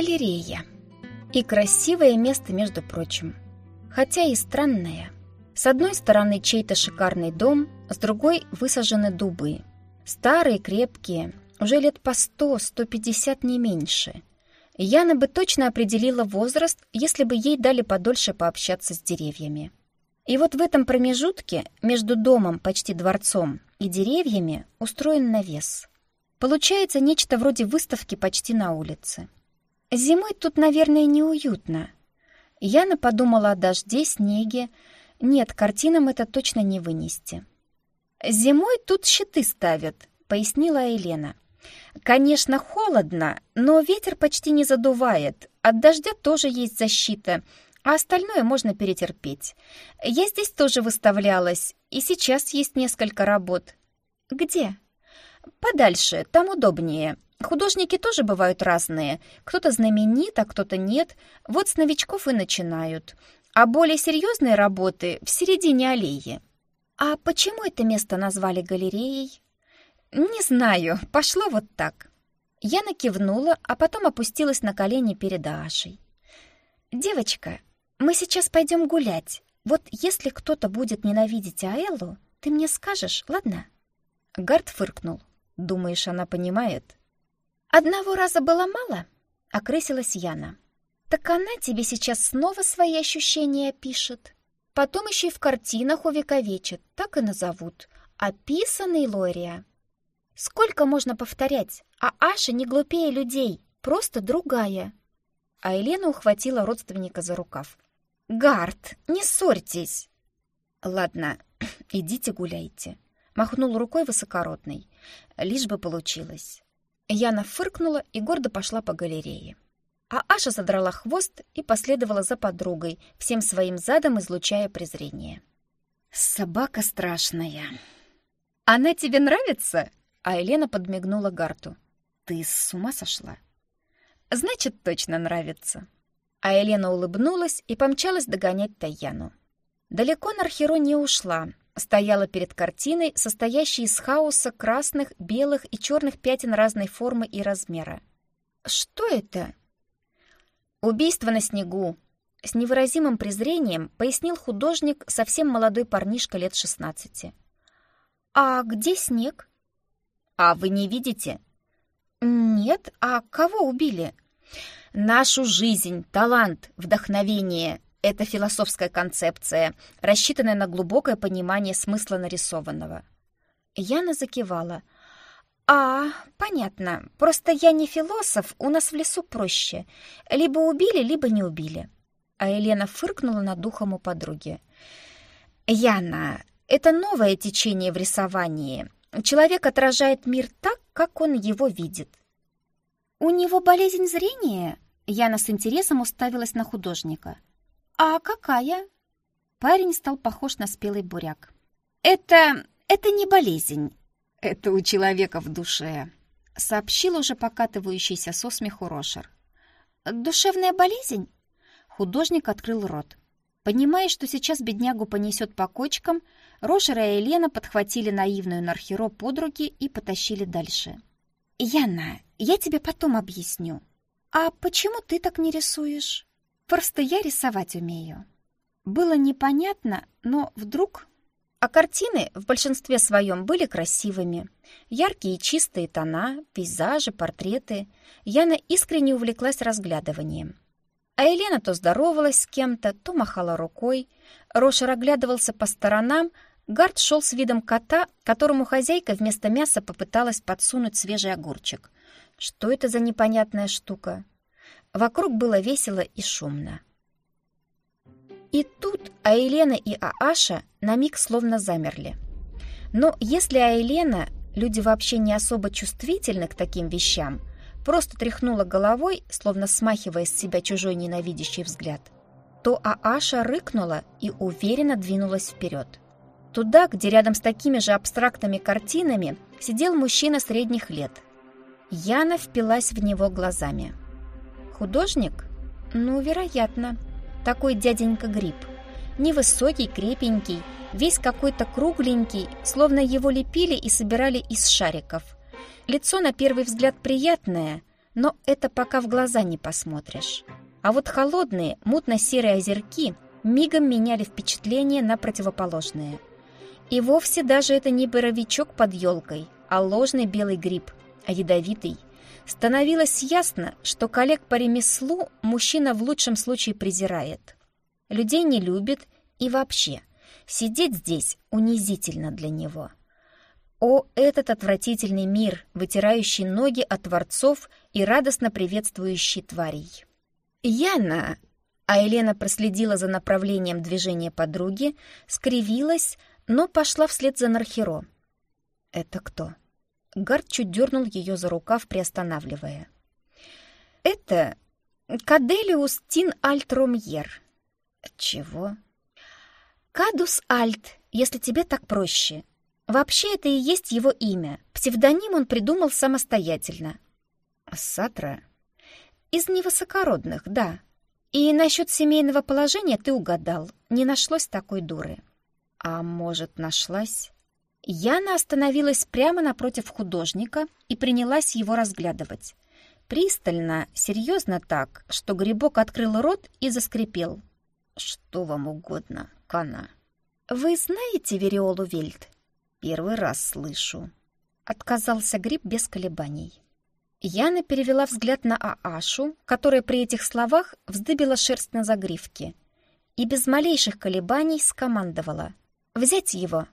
Галерея. И красивое место, между прочим. Хотя и странное. С одной стороны чей-то шикарный дом, с другой высажены дубы. Старые, крепкие, уже лет по сто, сто пятьдесят не меньше. Яна бы точно определила возраст, если бы ей дали подольше пообщаться с деревьями. И вот в этом промежутке между домом, почти дворцом, и деревьями устроен навес. Получается нечто вроде выставки почти на улице. Зимой тут, наверное, неуютно. Яна подумала о дожде, снеге. Нет, картинам это точно не вынести. «Зимой тут щиты ставят», — пояснила Елена. «Конечно, холодно, но ветер почти не задувает. От дождя тоже есть защита, а остальное можно перетерпеть. Я здесь тоже выставлялась, и сейчас есть несколько работ». «Где?» «Подальше, там удобнее. Художники тоже бывают разные. Кто-то знаменит, а кто-то нет. Вот с новичков и начинают. А более серьезные работы в середине аллеи. А почему это место назвали галереей? Не знаю, пошло вот так. Я накивнула, а потом опустилась на колени перед Ашей. «Девочка, мы сейчас пойдем гулять. Вот если кто-то будет ненавидеть Аэллу, ты мне скажешь, ладно?» Гард фыркнул. «Думаешь, она понимает?» «Одного раза было мало?» — окрысилась Яна. «Так она тебе сейчас снова свои ощущения пишет. Потом еще и в картинах увековечит, так и назовут. Описанный Лория. Сколько можно повторять? А Аша не глупее людей, просто другая». А Елена ухватила родственника за рукав. «Гард, не ссорьтесь!» «Ладно, идите гуляйте», — махнул рукой высокородный. «Лишь бы получилось». Яна фыркнула и гордо пошла по галерее. А Аша задрала хвост и последовала за подругой, всем своим задом излучая презрение. «Собака страшная». «Она тебе нравится?» А Елена подмигнула Гарту. «Ты с ума сошла?» «Значит, точно нравится». А Елена улыбнулась и помчалась догонять Таяну. Далеко Нархеро не ушла, стояла перед картиной, состоящей из хаоса красных, белых и черных пятен разной формы и размера. «Что это?» «Убийство на снегу», — с невыразимым презрением пояснил художник, совсем молодой парнишка лет шестнадцати. «А где снег?» «А вы не видите?» «Нет, а кого убили?» «Нашу жизнь, талант, вдохновение, это философская концепция, рассчитанная на глубокое понимание смысла нарисованного. Яна закивала. «А, понятно. Просто я не философ, у нас в лесу проще. Либо убили, либо не убили». А Елена фыркнула над духом у подруги. «Яна, это новое течение в рисовании. Человек отражает мир так, как он его видит». «У него болезнь зрения?» Яна с интересом уставилась на художника. «А какая?» Парень стал похож на спелый буряк. «Это... это не болезнь. Это у человека в душе», — сообщил уже покатывающийся со смеху Рошер. «Душевная болезнь?» Художник открыл рот. Понимая, что сейчас беднягу понесет по кочкам, Рошер и Елена подхватили наивную Нархеро под руки и потащили дальше. «Яна, я тебе потом объясню. А почему ты так не рисуешь?» Просто я рисовать умею. Было непонятно, но вдруг... А картины в большинстве своем были красивыми. Яркие чистые тона, пейзажи, портреты. Яна искренне увлеклась разглядыванием. А Елена то здоровалась с кем-то, то махала рукой. Рошер оглядывался по сторонам, Гард шел с видом кота, которому хозяйка вместо мяса попыталась подсунуть свежий огурчик. Что это за непонятная штука? Вокруг было весело и шумно. И тут Айлена и Ааша на миг словно замерли. Но если Айлена, люди вообще не особо чувствительны к таким вещам, просто тряхнула головой, словно смахивая с себя чужой ненавидящий взгляд, то Ааша рыкнула и уверенно двинулась вперед. Туда, где рядом с такими же абстрактными картинами сидел мужчина средних лет. Яна впилась в него глазами. Художник? Ну, вероятно. Такой дяденька Гриб. Невысокий, крепенький, весь какой-то кругленький, словно его лепили и собирали из шариков. Лицо на первый взгляд приятное, но это пока в глаза не посмотришь. А вот холодные, мутно-серые озерки мигом меняли впечатление на противоположное. И вовсе даже это не боровичок под елкой, а ложный белый гриб, а ядовитый. Становилось ясно, что коллег по ремеслу мужчина в лучшем случае презирает. Людей не любит и вообще, сидеть здесь унизительно для него. О, этот отвратительный мир, вытирающий ноги от творцов и радостно приветствующий тварей. Яна, а Елена проследила за направлением движения подруги, скривилась, но пошла вслед за Нархеро. «Это кто?» Гард чуть дернул ее за рукав, приостанавливая. «Это Каделиус Тин Альт Ромьер». «Чего?» «Кадус Альт, если тебе так проще. Вообще это и есть его имя. Псевдоним он придумал самостоятельно». «Сатра?» «Из невысокородных, да. И насчет семейного положения ты угадал. Не нашлось такой дуры». «А может, нашлась?» Яна остановилась прямо напротив художника и принялась его разглядывать. Пристально, серьезно так, что грибок открыл рот и заскрипел. «Что вам угодно, Кана?» «Вы знаете Вериолу Вельт?» «Первый раз слышу». Отказался гриб без колебаний. Яна перевела взгляд на Аашу, которая при этих словах вздыбила шерсть на загривке, и без малейших колебаний скомандовала. «Взять его!»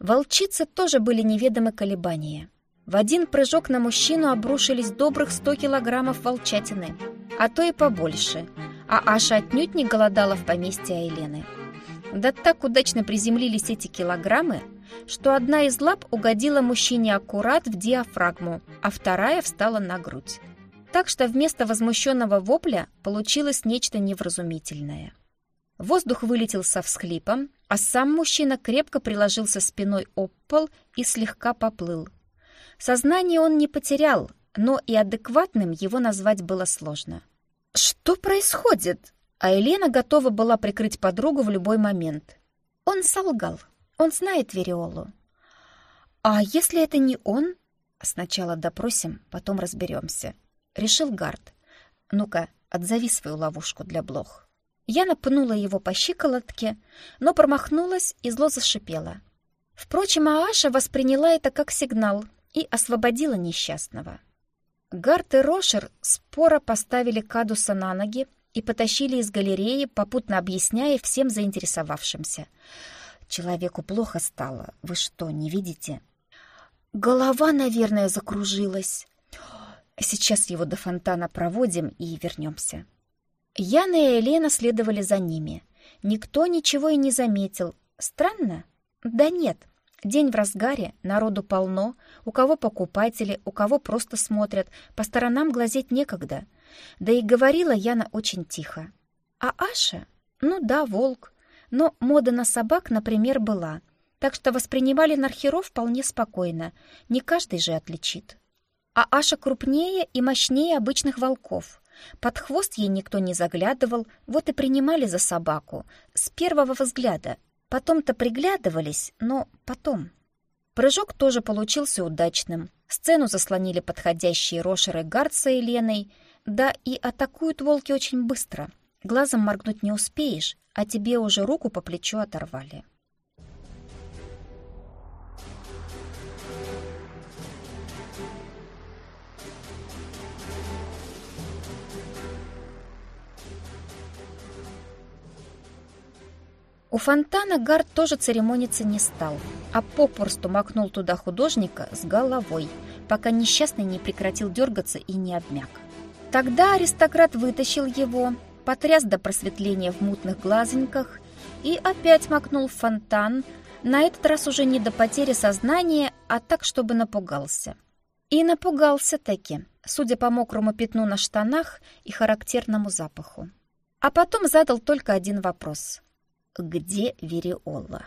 Волчице тоже были неведомы колебания. В один прыжок на мужчину обрушились добрых сто килограммов волчатины, а то и побольше, а Аша отнюдь не голодала в поместье Айлены. Да так удачно приземлились эти килограммы, что одна из лап угодила мужчине аккурат в диафрагму, а вторая встала на грудь. Так что вместо возмущенного вопля получилось нечто невразумительное. Воздух вылетел со всхлипом, а сам мужчина крепко приложился спиной об пол и слегка поплыл. Сознание он не потерял, но и адекватным его назвать было сложно. «Что происходит?» А Елена готова была прикрыть подругу в любой момент. Он солгал. Он знает Вериолу. «А если это не он?» «Сначала допросим, потом разберемся», — решил Гард. «Ну-ка, отзови свою ловушку для блох». Я напнула его по щиколотке, но промахнулась и зло зашипела. Впрочем, Ааша восприняла это как сигнал и освободила несчастного. Гарт и Рошер споро поставили Кадуса на ноги и потащили из галереи, попутно объясняя всем заинтересовавшимся. «Человеку плохо стало. Вы что, не видите?» «Голова, наверное, закружилась. Сейчас его до фонтана проводим и вернемся». Яна и Елена следовали за ними. Никто ничего и не заметил. Странно? Да нет. День в разгаре, народу полно, у кого покупатели, у кого просто смотрят, по сторонам глазеть некогда. Да и говорила Яна очень тихо. А Аша? Ну да, волк. Но мода на собак, например, была. Так что воспринимали нархеров вполне спокойно. Не каждый же отличит. А Аша крупнее и мощнее обычных волков. Под хвост ей никто не заглядывал, вот и принимали за собаку. С первого взгляда. Потом-то приглядывались, но потом. Прыжок тоже получился удачным. Сцену заслонили подходящие рошеры Гарца и Леной. Да и атакуют волки очень быстро. Глазом моргнуть не успеешь, а тебе уже руку по плечу оторвали. У фонтана Гард тоже церемониться не стал, а попросту макнул туда художника с головой, пока несчастный не прекратил дергаться и не обмяк. Тогда аристократ вытащил его, потряс до просветления в мутных глазоньках и опять макнул в фонтан, на этот раз уже не до потери сознания, а так, чтобы напугался. И напугался таки, судя по мокрому пятну на штанах и характерному запаху. А потом задал только один вопрос где Вериола.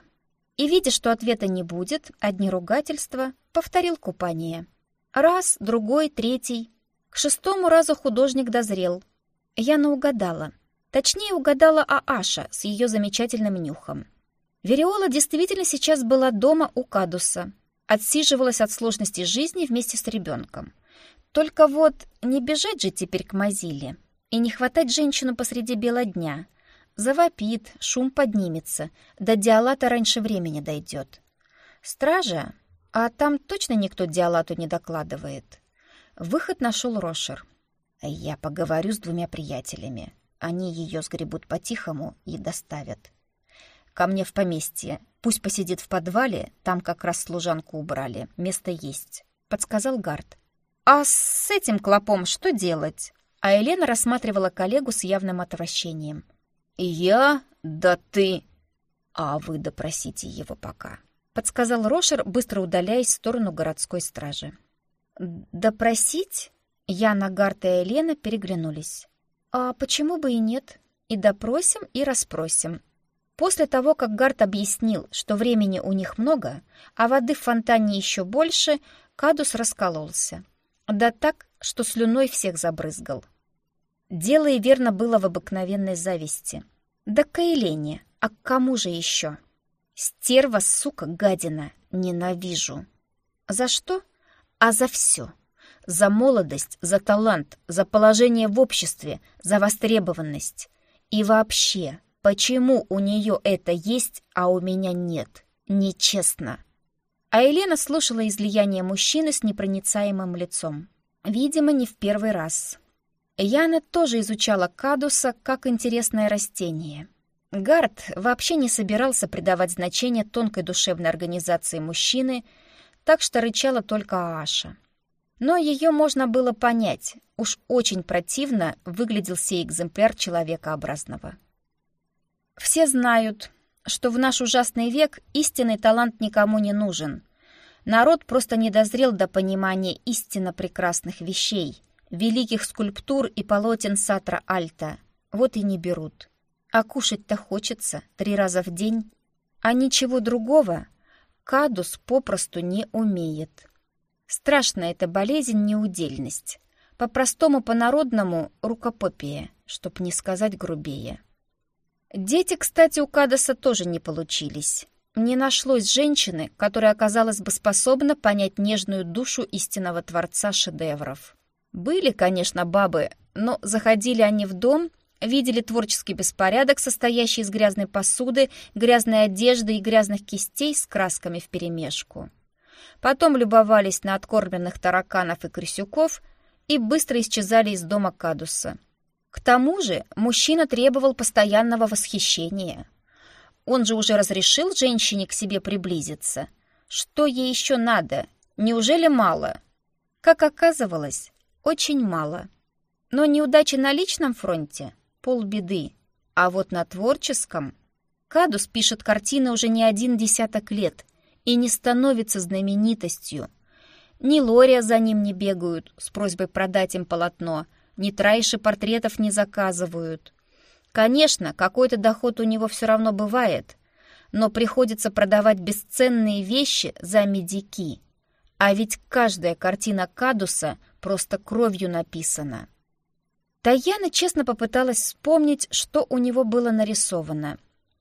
И, видя, что ответа не будет, одни ругательства, повторил купание. Раз, другой, третий. К шестому разу художник дозрел. Я наугадала. Точнее, угадала Ааша с ее замечательным нюхом. Вериола действительно сейчас была дома у Кадуса. Отсиживалась от сложности жизни вместе с ребенком. Только вот не бежать же теперь к Мазиле и не хватать женщину посреди бела дня. Завопит, шум поднимется, до Диалата раньше времени дойдет. Стража? А там точно никто Диалату не докладывает. Выход нашел Рошер. Я поговорю с двумя приятелями. Они ее сгребут по-тихому и доставят. Ко мне в поместье. Пусть посидит в подвале, там как раз служанку убрали. Место есть. Подсказал Гард. А с этим клопом что делать? А Елена рассматривала коллегу с явным отвращением. «Я? Да ты...» «А вы допросите его пока», — подсказал Рошер, быстро удаляясь в сторону городской стражи. «Допросить?» Яна, Гарт и Елена переглянулись. «А почему бы и нет? И допросим, и расспросим». После того, как Гарт объяснил, что времени у них много, а воды в фонтане еще больше, Кадус раскололся. Да так, что слюной всех забрызгал. Дело и верно было в обыкновенной зависти. Да к Елене, а к кому же еще? Стерва, сука, гадина, ненавижу. За что? А за все. За молодость, за талант, за положение в обществе, за востребованность. И вообще, почему у нее это есть, а у меня нет? Нечестно. А Елена слушала излияние мужчины с непроницаемым лицом. Видимо, не в первый раз. Яна тоже изучала кадуса как интересное растение. Гард вообще не собирался придавать значение тонкой душевной организации мужчины, так что рычала только Ааша. Но ее можно было понять, уж очень противно выглядел сей экземпляр человекообразного. Все знают, что в наш ужасный век истинный талант никому не нужен. Народ просто не дозрел до понимания истинно прекрасных вещей, великих скульптур и полотен Сатра Альта. Вот и не берут. А кушать-то хочется три раза в день, а ничего другого Кадус попросту не умеет. Страшная эта болезнь неудельность. По-простому, по-народному — рукопопия, чтоб не сказать грубее. Дети, кстати, у Кадаса тоже не получились. Не нашлось женщины, которая оказалась бы способна понять нежную душу истинного творца шедевров. Были, конечно, бабы, но заходили они в дом, видели творческий беспорядок, состоящий из грязной посуды, грязной одежды и грязных кистей с красками вперемешку. Потом любовались на откормленных тараканов и крысюков и быстро исчезали из дома Кадуса. К тому же мужчина требовал постоянного восхищения. Он же уже разрешил женщине к себе приблизиться. Что ей еще надо? Неужели мало? Как оказывалось, очень мало. Но неудачи на личном фронте — полбеды. А вот на творческом... Кадус пишет картины уже не один десяток лет и не становится знаменитостью. Ни Лория за ним не бегают с просьбой продать им полотно, ни Трайши портретов не заказывают. Конечно, какой-то доход у него все равно бывает, но приходится продавать бесценные вещи за медики. А ведь каждая картина Кадуса просто кровью написана. Таяна честно попыталась вспомнить, что у него было нарисовано.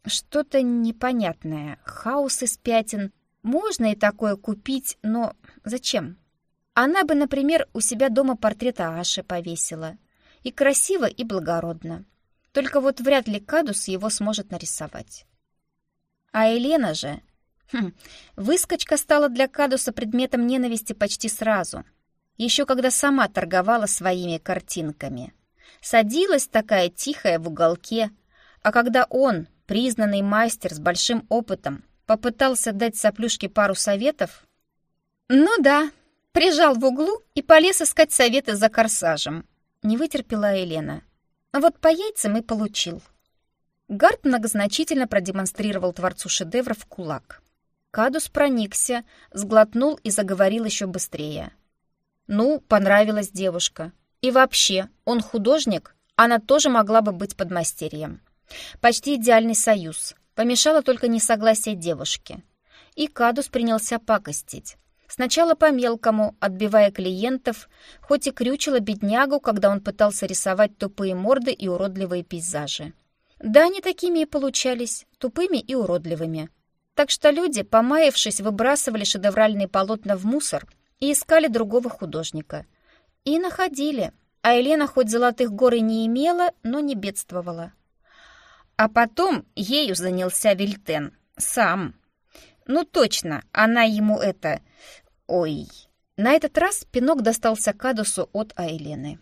Что-то непонятное, хаос из пятен, можно и такое купить, но зачем? Она бы, например, у себя дома портрет Аши повесила. И красиво, и благородно. Только вот вряд ли Кадус его сможет нарисовать. А Елена же... Хм, выскочка стала для Кадуса предметом ненависти почти сразу. Еще когда сама торговала своими картинками. Садилась такая тихая в уголке, а когда он, признанный мастер с большим опытом, Попытался дать соплюшке пару советов? Ну да, прижал в углу и полез искать советы за корсажем. Не вытерпела Елена. Вот по яйцам и получил. Гард многозначительно продемонстрировал творцу шедевров кулак. Кадус проникся, сглотнул и заговорил еще быстрее. Ну, понравилась девушка. И вообще, он художник, она тоже могла бы быть подмастерьем. Почти идеальный союз. Помешало только несогласие девушки. И Кадус принялся пакостить. Сначала по-мелкому, отбивая клиентов, хоть и крючила беднягу, когда он пытался рисовать тупые морды и уродливые пейзажи. Да, они такими и получались, тупыми и уродливыми. Так что люди, помаявшись, выбрасывали шедевральные полотна в мусор и искали другого художника. И находили. А Елена хоть золотых гор и не имела, но не бедствовала. А потом ею занялся Вильтен. Сам. Ну точно, она ему это... Ой... На этот раз пинок достался Кадусу от Айлены.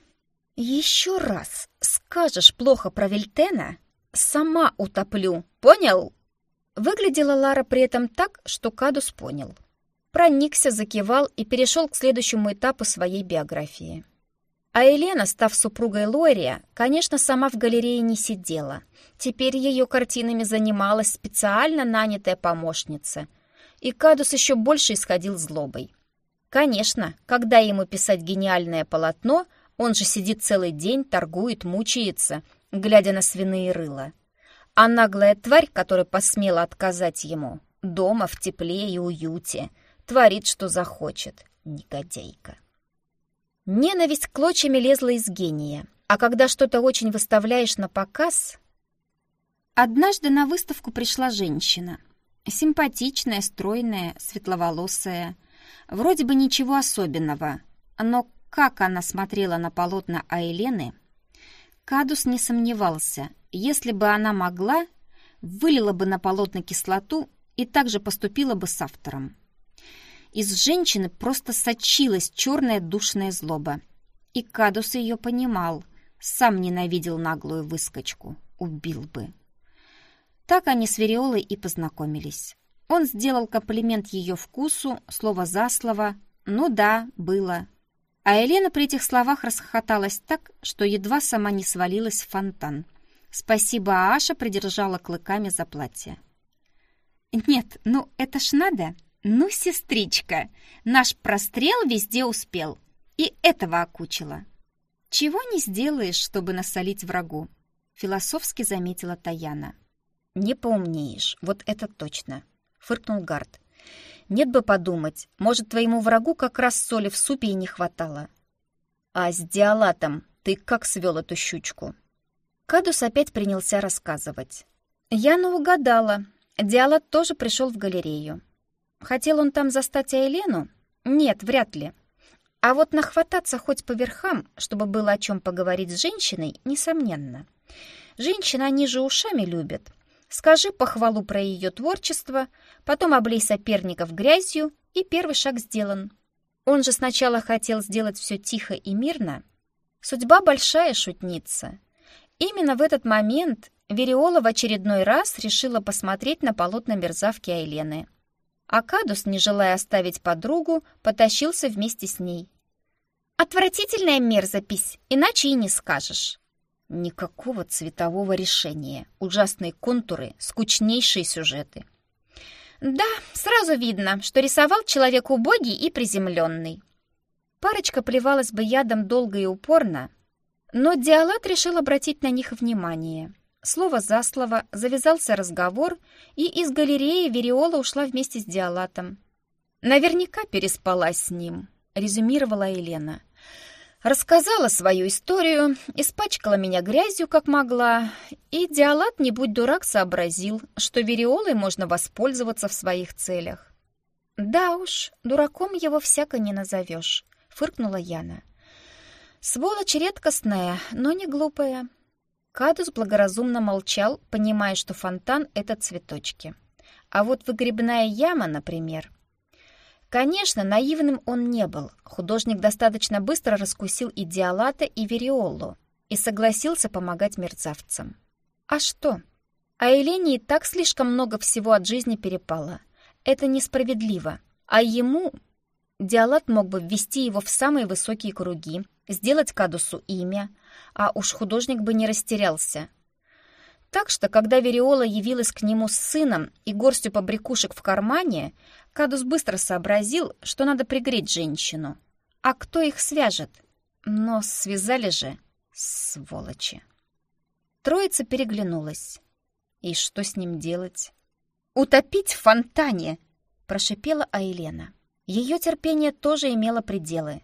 «Еще раз скажешь плохо про Вильтена, сама утоплю, понял?» Выглядела Лара при этом так, что Кадус понял. Проникся, закивал и перешел к следующему этапу своей биографии. А Елена, став супругой Лория, конечно, сама в галерее не сидела. Теперь ее картинами занималась специально нанятая помощница. И Кадус еще больше исходил злобой. Конечно, когда ему писать гениальное полотно, он же сидит целый день, торгует, мучается, глядя на свиные рыла. А наглая тварь, которая посмела отказать ему, дома в тепле и уюте, творит, что захочет, негодяйка. Ненависть клочьями лезла из гения, а когда что-то очень выставляешь на показ... Однажды на выставку пришла женщина. Симпатичная, стройная, светловолосая, Вроде бы ничего особенного, но как она смотрела на полотна Айлены, Кадус не сомневался, если бы она могла, вылила бы на полотна кислоту и также поступила бы с автором. Из женщины просто сочилась черная душная злоба. И Кадус ее понимал, сам ненавидел наглую выскочку, убил бы. Так они с Вериолой и познакомились. Он сделал комплимент ее вкусу, слово за слово. «Ну да, было». А Елена при этих словах расхохоталась так, что едва сама не свалилась в фонтан. Спасибо, Аша придержала клыками за платье. «Нет, ну это ж надо. Ну, сестричка, наш прострел везде успел. И этого окучила. Чего не сделаешь, чтобы насолить врагу?» Философски заметила Таяна. «Не поумнеешь, вот это точно», — фыркнул Гард. «Нет бы подумать, может, твоему врагу как раз соли в супе и не хватало». «А с диалатом ты как свел эту щучку?» Кадус опять принялся рассказывать. Яна угадала. Диалат тоже пришел в галерею. Хотел он там застать Айлену? Нет, вряд ли. А вот нахвататься хоть по верхам, чтобы было о чем поговорить с женщиной, несомненно. Женщины, они же ушами любят. Скажи похвалу про ее творчество, потом облей соперников грязью, и первый шаг сделан. Он же сначала хотел сделать все тихо и мирно. Судьба большая шутница. Именно в этот момент Вериола в очередной раз решила посмотреть на полотна мерзавки Айлены. Акадус, не желая оставить подругу, потащился вместе с ней. «Отвратительная мерзопись, иначе и не скажешь». Никакого цветового решения. Ужасные контуры, скучнейшие сюжеты. Да, сразу видно, что рисовал человек убогий и приземленный. Парочка плевалась бы ядом долго и упорно, но Диалат решил обратить на них внимание. Слово за слово завязался разговор, и из галереи Вериола ушла вместе с Диалатом. «Наверняка переспала с ним», — резюмировала Елена. Рассказала свою историю, испачкала меня грязью, как могла, и Диалат, не будь дурак, сообразил, что вериолой можно воспользоваться в своих целях. «Да уж, дураком его всяко не назовешь», — фыркнула Яна. «Сволочь редкостная, но не глупая». Кадус благоразумно молчал, понимая, что фонтан — это цветочки. А вот выгребная яма, например, Конечно, наивным он не был. Художник достаточно быстро раскусил и Диалата, и Вериолу и согласился помогать мерзавцам. А что? А Елене и так слишком много всего от жизни перепало. Это несправедливо. А ему... Диалат мог бы ввести его в самые высокие круги, сделать Кадусу имя, а уж художник бы не растерялся. Так что, когда Вериола явилась к нему с сыном и горстью побрякушек в кармане, Кадус быстро сообразил, что надо пригреть женщину. А кто их свяжет? Но связали же, сволочи. Троица переглянулась. И что с ним делать? «Утопить в фонтане!» — прошипела Айлена. Ее терпение тоже имело пределы.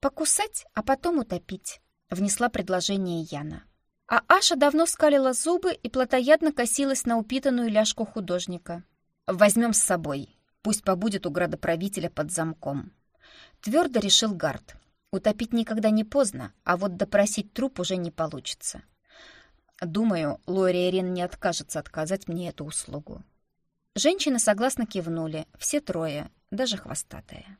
«Покусать, а потом утопить», — внесла предложение Яна. А Аша давно скалила зубы и плотоядно косилась на упитанную ляжку художника. «Возьмем с собой. Пусть побудет у градоправителя под замком». Твердо решил Гард. Утопить никогда не поздно, а вот допросить труп уже не получится. Думаю, Лори Рин не откажется отказать мне эту услугу. Женщины согласно кивнули, все трое, даже хвостатая.